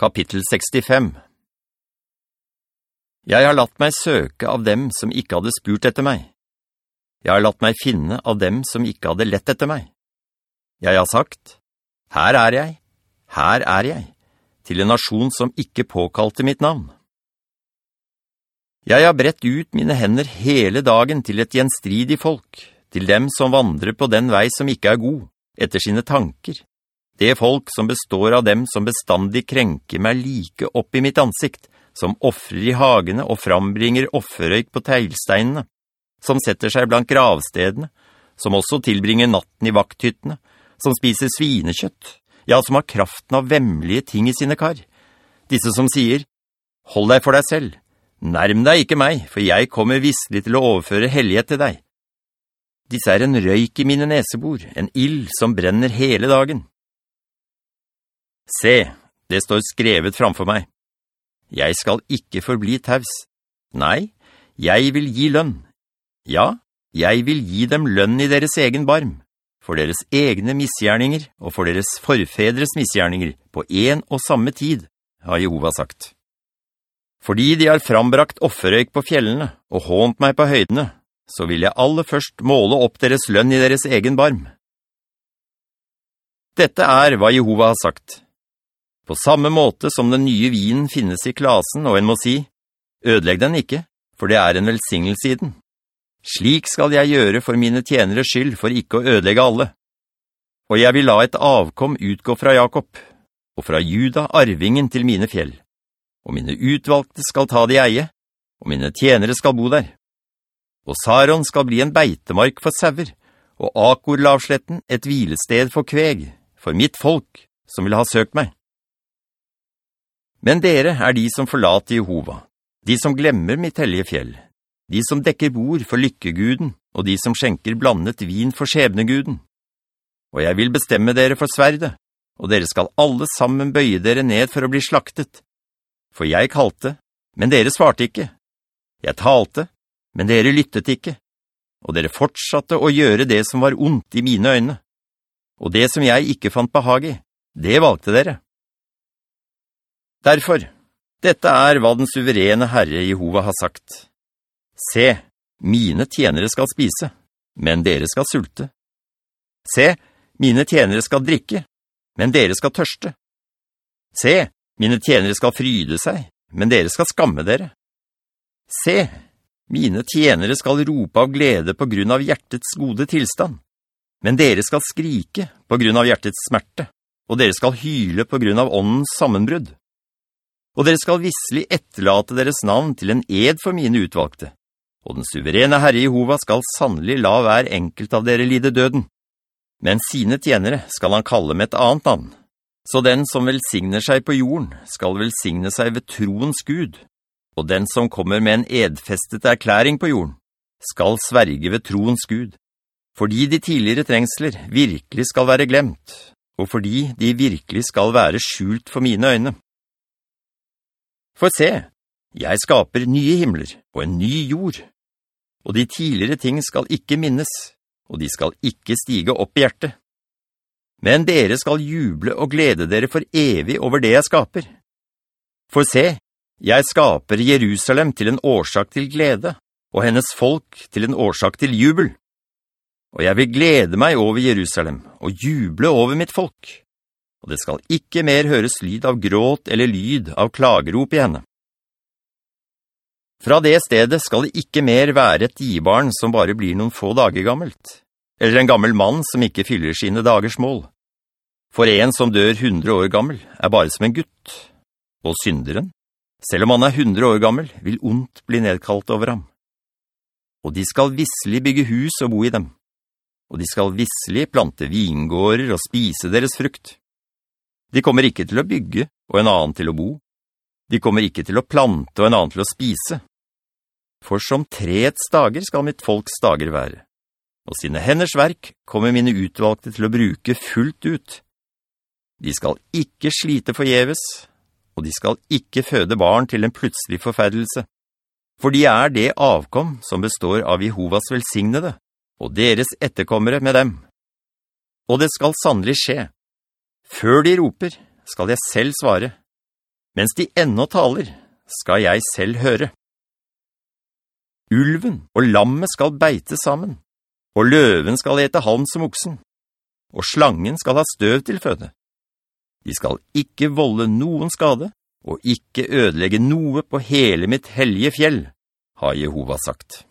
Kapittel 65 Jeg har latt meg søke av dem som ikke hadde spurt etter meg. Jeg har latt meg finne av dem som ikke hadde lett etter meg. Jeg har sagt, «Her er jeg, her er jeg», til en nasjon som ikke påkalte mitt navn. Jeg har brett ut mine hender hele dagen til et gjenstridig folk, til dem som vandrer på den vei som ikke er god, etter sine tanker det folk som består av dem som bestandig krenker meg like opp i mitt ansikt, som offrer i hagene og frambringer offerøyk på teilsteinene, som setter seg blant gravstedene, som også tilbringer natten i vakthyttene, som spiser svinekjøtt, ja, som har kraften av vemmelige ting i sine kar. Disse som sier, «Hold deg for deg selv, nærm deg ikke meg, for jeg kommer visselig til å overføre hellighet til deg.» Disse er en røyk i mine nesebor, en ild som brenner hele dagen. Se, det står skrevet framfor meg. Jeg skal ikke forbli taus. Nei, jeg vil gi lønn. Ja, jeg vil gi dem lønn i deres egen barm, for deres egne misgjerninger og for deres forfedres misgjerninger på en og samme tid, har Jehova sagt. Fordi de har frambrakt offerøyk på fjellene og hånt meg på høydene, så vil jeg aller først måle opp deres lønn i deres egen barm. Dette er hva Jehova har sagt. På samme måte som den nye vinen finnes i klasen, og en må si, «Ødelegg den ikke, for det er en velsignelse i den. Slik skal jeg gjøre for mine tjenere skyld, for ikke å ødelegge alle. Og jeg vil la et avkom utgå fra Jakob, og fra Juda arvingen til mine fjell. Og mine utvalgte skal ta de eie, og mine tjenere skal bo der. Og Saron skal bli en beitemark for sauer, og Akor-lavsletten et hvilested for kveg, for mitt folk, som vil ha søkt meg. Men dere er de som forlater Jehova, de som glemmer mitt hellige fjell, de som dekker bord for lykkeguden, og de som skjenker blandet vin for skjebneguden. Og jeg vil bestemme dere for sverdet, og dere skal alle sammen bøye dere ned for å bli slaktet. For jeg kalte, men dere svarte ikke. Jeg talte, men dere lyttet ikke. Og dere fortsatte å gjøre det som var ondt i mine øyne. Og det som jeg ikke fant behag i, det valgte dere. Derfor, dette er hva den suverene Herre Jehova har sagt. Se, mine tjenere skal spise, men dere skal sulte. Se, mine tjenere skal drikke, men dere skal tørste. Se, mine tjenere skal fryde seg, men dere skal skamme dere. Se, mine tjenere skal rope av glede på grunn av hjertets gode tilstand, men dere skal skrike på grunn av hjertets smerte, og dere skal hyle på grunn av åndens sammenbrudd og dere skal visselig etterlate deres navn til en ed for mine utvalgte. Og den suverene Herre Jehova skal sannelig la hver enkelt av dere lide døden. Men sine tjenere skal han kalle med et annet navn. Så den som velsigner seg på jorden skal velsigne seg ved troens Gud, og den som kommer med en edfestet erklæring på jorden skal sverge ved troens Gud, fordi de tidligere trengsler virkelig skal være glemt, og fordi de virkelig skal være skjult for mine øyne. For se, jeg skaper nye himler og en ny jord, og de tidligere ting skal ikke minnes, og de skal ikke stige opp i hjertet. Men dere skal juble og glede dere for evig over det jeg skaper. For se, jeg skaper Jerusalem til en årsak til glede, og hennes folk til en årsak til jubel. Og jeg vil glede meg over Jerusalem, og juble over mitt folk og det skal ikke mer høres lyd av gråt eller lyd av klagerop i henne. Fra det stedet skal det ikke mer være et gibarn som bare blir noen få dager gammelt, eller en gammel mann som ikke fyller sine dagers mål. For en som dør hundre år gammel er bare som en gutt, og synderen, selv om han er hundre år gammel, vil ondt bli nedkalt over ham. Og de skal visselig bygge hus og bo i dem, og de skal visselig plante vingårder og spise deres frukt. De kommer ikke til å bygge, og en annen til å bo. De kommer ikke til å plante, og en annen til å spise. For som treets dager skal mitt folks dager være. Og sine henders verk kommer mine utvalgte til å bruke fullt ut. De skal ikke slite forgjeves, og de skal ikke føde barn til en plutselig forferdelse. For de er det avkom som består av Jehovas velsignede, og deres etterkommere med dem. Og det skal sannelig skje før de roper, skal jeg selv svare. Mens de ennå taler, skal jeg selv høre. Ulven og lammet skal beite sammen, og løven skal ete halm som oksen, og slangen skal ha støv til føde. De skal ikke volde noen skade, og ikke ødelegge noe på hele mitt hellige fjell, har Jehova sagt.